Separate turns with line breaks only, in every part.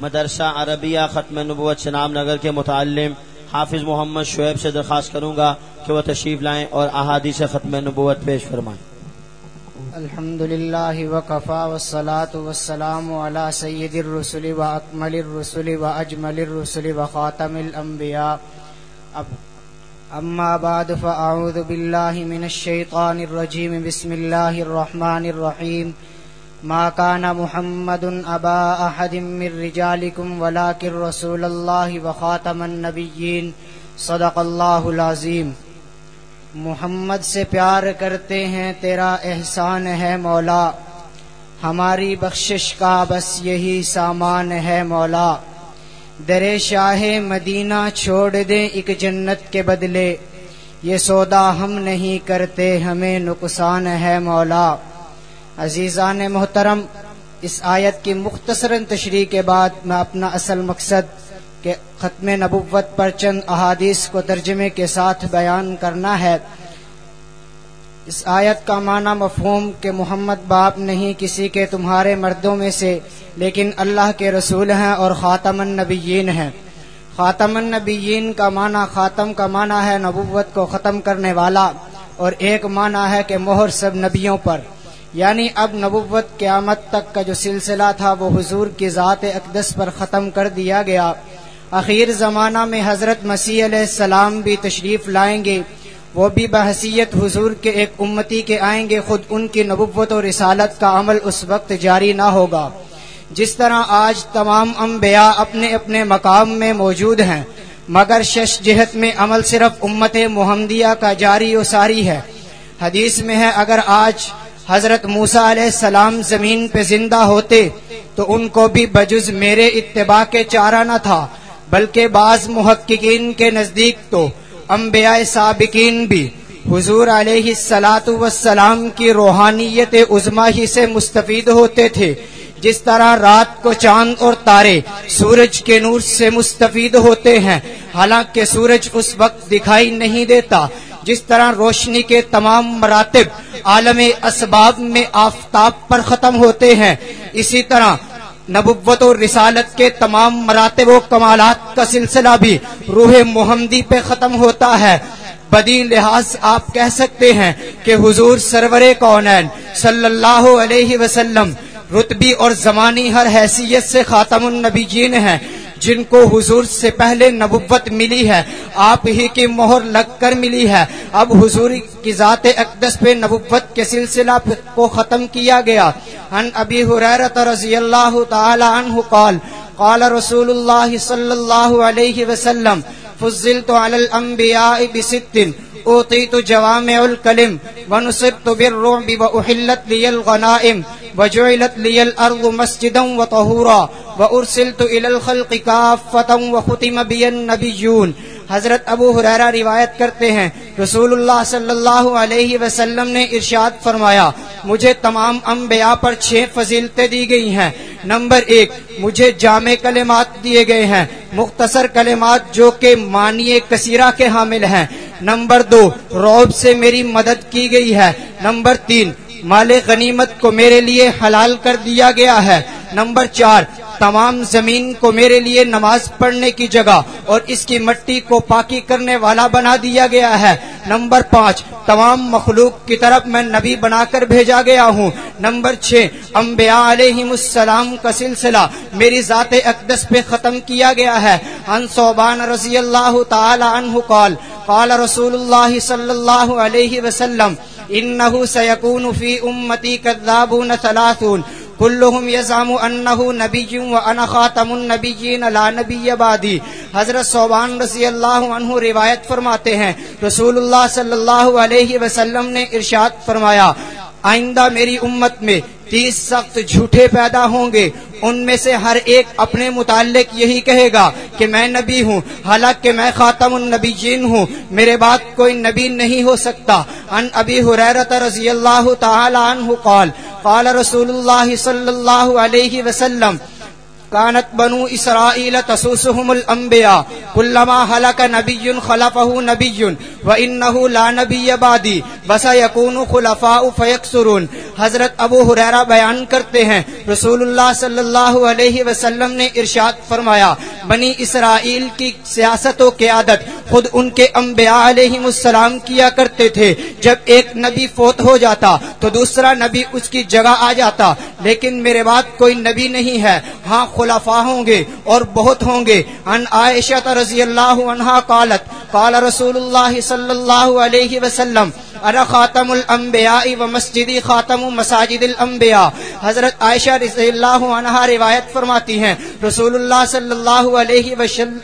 مدرسہ عربیہ ختم نبوت سنام نگر کے متعلم حافظ محمد شعیب سے درخواست کروں گا کہ وہ تشریف لائیں اور احادیث ختم نبوت پیش فرمائیں۔
الحمد لله وكفى والصلاة والسلام على سيد الرسل وأكمل الرسل وأجمل الرسل وخاتم الأنبياء أما بعد فأعوذ بالله من الشيطان الرجيم بسم الله الرحمن الرحيم ما كان محمد أبا أحد من رجالكم ولكن رسول الله وخاتم النبيين. صدق الله العظيم. محمد سے پیار کرتے ہیں، تیرا احسان ہے مولا۔ ہماری بخشش کا بس یہی سامان ہے مولا۔ در شاہ مدینہ چھوڑ دیں ایک جنت کے بدلے۔ یہ سودا ہم نہیں کرتے، ہمیں نقصان ہے مولا۔ عزیزان محترم، اس آیت کی مختصر تشریح کے بعد میں اپنا اصل مقصد کہ ختم نبوت پر چند احادیث کو ترجمے کے ساتھ بیان کرنا ہے۔ اس آیت کا معنی مفہوم کہ محمد باپ نہیں کسی کے تمہارے مردوں میں سے، لیکن اللہ کے رسول ہیں اور خاتم النبیین ہیں۔ خاتم النبیین کا معنی، خاتم کا معنی ہے نبوت کو ختم کرنے والا، اور ایک معنی ہے کہ مہر سب نبیوں پر۔ یعنی اب نبوت قیامت تک کا جو سلسلہ تھا وہ حضور کی ذات اقدس پر ختم کر دیا گیا۔ اخیر زمانہ میں حضرت مسیح علیہ السلام بھی تشریف لائیں گے۔ وہ بھی بحثیت حضور کے ایک امتی کے آئیں گے۔ خود ان کی نبوت و رسالت کا عمل اس وقت جاری نہ ہوگا۔ جس طرح آج تمام انبیاء اپنے اپنے مقام میں موجود ہیں، مگر شش جہت میں عمل صرف امت محمدیہ کا جاری و ساری ہے۔ حدیث میں ہے، اگر آج حضرت موسا علیہ السلام زمین پہ زندہ ہوتے تو ان کو بھی بجز میرے اتباع کے چارہ نہ تھا، بلکہ بعض محققین کے نزدیک تو، انبیاء سابقین بھی۔ حضور علیہ السلاۃ والسلام کی روحانیت عظما ہی سے مستفید ہوتے تھے، جس طرح رات کو چاند اور تارے سورج کے نور سے مستفید ہوتے ہیں۔ حالانکہ سورج اس وقت دکھائی نہیں دیتا جس طرح روشنی کے تمام مراتب عالم اسباب میں آفتاب پر ختم ہوتے ہیں، اسی طرح نبوت و رسالت کے تمام مراتب و کمالات کا سلسلہ بھی روح محمدی پہ ختم ہوتا ہے۔ بدی لحاظ آپ کہہ سکتے ہیں کہ حضور سرور کونین صلی اللہ علیہ وسلم رتبی اور زمانی ہر حیثیت سے خاتم النبی جین ہیں۔ جن کو حضور سے پہلے نبوت ملی ہے، آپ ہی کی مہر لگ کر ملی ہے۔ اب حضور کی ذات اقدس پہ نبوت کے سلسلہ کو ختم کیا گیا۔ ان ابی حریرت رضی اللہ تعالی عنہ قال قال رسول اللہ صلی اللہ علیہ وسلم، فضلت علی الانبیاء بست، اوتیت جوامع الکلم، ونصبت بالرعب واحلت لی الغنائم۔ وجعلت لی الارض مسجدا وطہورا وارسلت الى الخلق کافتا وختم بی النبیون حضرت ابو حریرہ روایت کرتے ہیں، رسول اللہ صلی اللہ علیہ وسلم نے ارشاد فرمایا، مجھے تمام انبیاء پر چھ فضیلتیں دی گئی ہیں۔ نمبر ایک، مجھے جامع کلمات دیے گئے ہیں، مختصر کلمات جو کہ معنی کثیرہ کے حامل ہیں۔ نمبر دو، روب سے میری مدد کی گئی ہے۔ نمبر تین مال غنیمت کو میرے لیے حلال کر دیا گیا ہے۔ نمبر چار، تمام زمین کو میرے لیے نماز پڑھنے کی جگہ اور اس کی مٹی کو پاکی کرنے والا بنا دیا گیا ہے۔ نمبر پانچ، تمام مخلوق کی طرف میں نبی بنا کر بھیجا گیا ہوں۔ نمبر چھ، انبیاء علیہ السلام کا سلسلہ میری ذات اقدس پہ ختم کیا گیا ہے۔ ان صوبان رضی اللہ تعالی عنہ قال قال رسول اللہ صلی اللہ علیہ وسلم انه سيكون في امتي كذابون ثلاثون. كلهم يزعم انه نبي وانا خاتم النبيين لا نبي بعدي. حضرت صوبان رضی اللہ عنہ روایت فرماتے ہیں. رسول اللہ صلی اللہ علیہ وسلم نے ارشاد فرمایا، آئندہ میری امت میں تیس سخت جھوٹے پیدا ہوں گے۔ ان میں سے ہر ایک اپنے متعلق یہی کہے گا کہ میں نبی ہوں۔ حالانکہ میں خاتم النبی جین ہوں۔ میرے بعد کوئی نبی نہیں ہو سکتا۔ ان ابی حریرت رضی اللہ تعالی عنہ قال قال رسول اللہ صلی اللہ علیہ وسلم كانت بنو إسرائيل تسوسهم الأنبياء. كلما هلك نبي خلفه نبي، وإنه لا نبي بعدي، وسيكون خلفاء فيكسرون. حضرت ابو حریرہ بیان کرتے ہیں، رسول اللہ صلی اللہ علیہ وسلم نے ارشاد فرمایا، بنی اسرائیل کی سیاست و قیادت خود ان کے انبیاء علیہ السلام کیا کرتے تھے۔ جب ایک نبی فوت ہو جاتا، تو دوسرا نبی اس کی جگہ آ جاتا، لیکن میرے بعد کوئی نبی نہیں ہے۔ ہاں خلفاء ہوں گے اور بہت ہوں گے۔ ان عائشہ رضی اللہ عنہا قالت، قال رسول اللہ صلی اللہ علیہ وسلم ارا خاتم الانبیاء و مسجدی خاتم مساجد الانبیاء حضرت عائشہ رضی اللہ عنہ روایت فرماتی ہیں۔ رسول اللہ صلی اللہ علیہ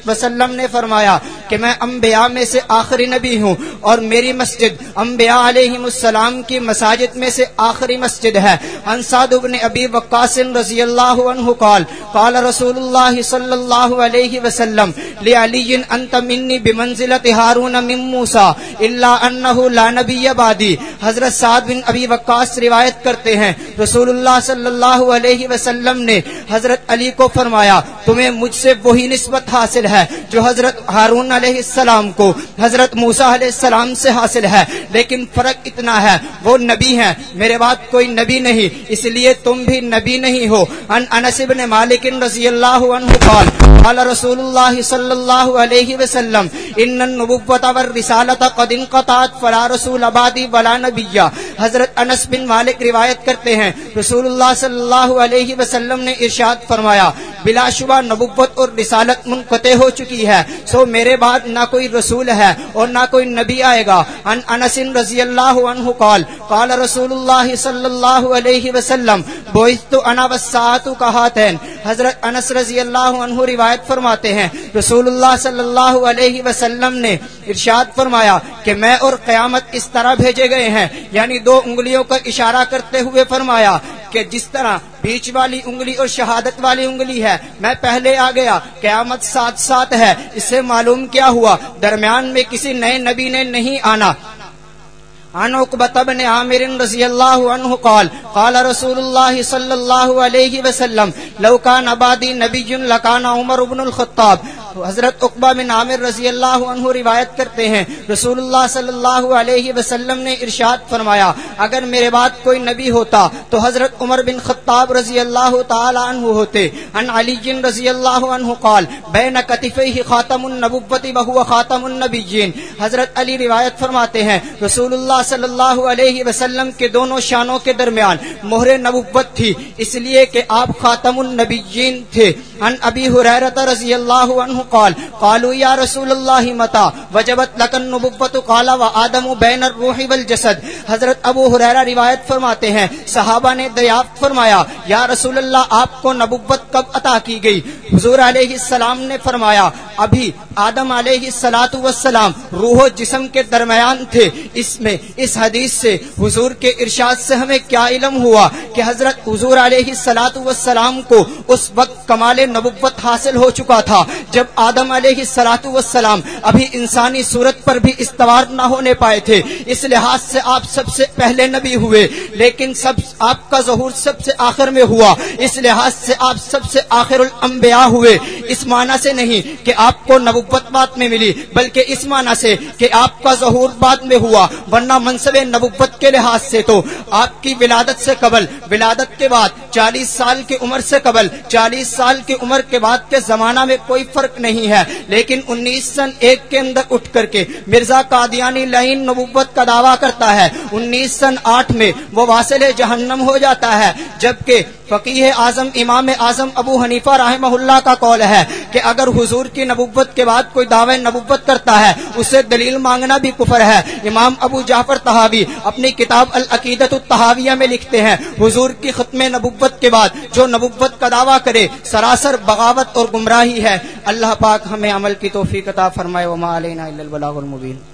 وسلم نے فرمایا کہ میں انبیاء میں سے آخری نبی ہوں اور میری مسجد انبیاء علیہ السلام کی مساجد میں سے آخری مسجد ہے۔ انصاد ابن ابی وقاص رضی اللہ عنہ قال قال رسول اللہ صلی اللہ علیہ وسلم لعلی انت منی بمنزلت ہارون من موسیٰ، الا انہو لا نبی آبادی حضرت سعد بن ابی وقاص روایت کرتے ہیں۔ رسول اللہ صلی اللہ علیہ وسلم نے حضرت علی کو فرمایا، تمہیں مجھ سے وہی نسبت حاصل ہے جو حضرت ہارون علیہ السلام کو حضرت موسا علیہ السلام سے حاصل ہے، لیکن فرق اتنا ہے، وہ نبی ہیں۔ میرے بعد کوئی نبی نہیں، اس لیے تم بھی نبی نہیں ہو۔ ان انس بن مالک رضی اللہ عنہ قال قال رسول اللہ صلی اللہ علیہ وسلم، ان النبوت والرسالت قد انقطعت، فلا رسول آبادی ولا نبیہ حضرت انس بن مالک روایت کرتے ہیں، رسول اللہ صلی اللہ علیہ وسلم نے ارشاد فرمایا، بلا شبہ نبوت اور رسالت منقطع ہو چکی ہے، سو میرے بعد نہ کوئی رسول ہے اور نہ کوئی نبی آئے گا۔ ان انس رضی اللہ عنہ قال قال رسول اللہ صلی اللہ علیہ وسلم بوئست انا والساعت کہاتین حضرت انس رضی اللہ عنہ روایت فرماتے ہیں۔ رسول اللہ صلی اللہ علیہ وسلم نے ارشاد فرمایا کہ میں اور قیامت اس طرح بھیجے گئے ہیں۔ یعنی دو انگلیوں کا اشارہ کرتے ہوئے فرمایا کہ جس طرح بیچ والی انگلی اور شہادت والی انگلی ہے۔ میں پہلے آ گیا، قیامت ساتھ ساتھ ہے۔ اس سے معلوم کیا ہوا؟ درمیان میں کسی نئے نبی نے نہیں آنا۔ عن عقبة بن عامر رضي الله عنه قال قال رسول الله صلى الله عليه وسلم، لو كان بعدي نبي لكان عمر بن الخطاب۔ حضرت عقبہ بن عامر رضی اللہ عنہ روایت کرتے ہیں، رسول اللہ صلی اللہ علیہ وسلم نے ارشاد فرمایا، اگر میرے بعد کوئی نبی ہوتا تو حضرت عمر بن خطاب رضی اللہ تعالی عنہ ہوتے۔ ان علی جن رضی اللہ عنہ قال، بین کتفیہ خاتم النبوت وهو خاتم النبیین۔ حضرت علی روایت فرماتے ہیں، رسول اللہ صلی اللہ علیہ وسلم کے دونوں شانوں کے درمیان مہر نبوت تھی، اس لیے کہ آپ خاتم النبیین تھے۔ ان ابی حریرہ رضی اللہ عنہ قال، قالوا یا رسول اللہ متا، وجبت لکن نبوت قال و آدم بین الروح والجسد. حضرت ابو حریرہ روایت فرماتے ہیں، صحابہ نے دریافت فرمایا، یا رسول اللہ، آپ کو نبوت کب عطا کی گئی؟ حضور علیہ السلام نے فرمایا، ابھی آدم علیہ السلاۃ والسلام روح و جسم کے درمیان تھے۔ اس میں، اس حدیث سے حضور کے ارشاد سے ہمیں کیا علم ہوا کہ حضرت حضور علیہ السلاۃ والسلام کو اس وقت کمال نبوت حاصل ہو چکا تھا۔ جب آدم علیہ سلاط وسلام ابھی انسانی صورت پر بھی استوار نہ ہونے پائے تھے، اس لحاظ سے آپ سب سے پہلے نبی ہوئے، لیکن سب آپ کا ظہور سب سے آخر میں ہوا۔ اس لحاظ سے آپ سب سے آخر الانبیاء ہوئے۔ اس معنی سے نہیں کہ آپ کو نبوت بات میں ملی، بلکہ اس معنی سے کہ آپ کا ظہور بعد میں ہوا، ورنہ منصب نبوت کے لحاظ سے تو آپ کی ولادت سے قبل، ولادت کے بعد، چالیس سال کی عمر سے قبل، چالیس سال کی عمر کے بعد کے زمانہ میں کوئی فرق نہیں ہے۔ لیکن انیس سن ایک کے اندر اٹھ کر کے مرزا قادیانی لائن نبوت کا دعویٰ کرتا ہے۔ انیس سن آٹھ میں وہ واصل جہنم ہو جاتا ہے، جبکہ فقیہ اعظم، امام اعظم ابو حنیفہ رحمہ اللہ کا قول ہے کہ اگر حضور کی نبوت کے بعد کوئی دعوی نبوت کرتا ہے، اسے دلیل مانگنا بھی کفر ہے۔ امام ابو جعفر تحاوی اپنی کتاب العقیدت التحاویہ میں لکھتے ہیں، حضور کی ختم نبوت کے بعد جو نبوت کا دعویٰ کرے، سراسر بغاوت اور گمراہی ہے۔ اللہ پاک ہمیں عمل کی توفیق عطا فرمائے۔ وما علینا الا البلاغ المبین۔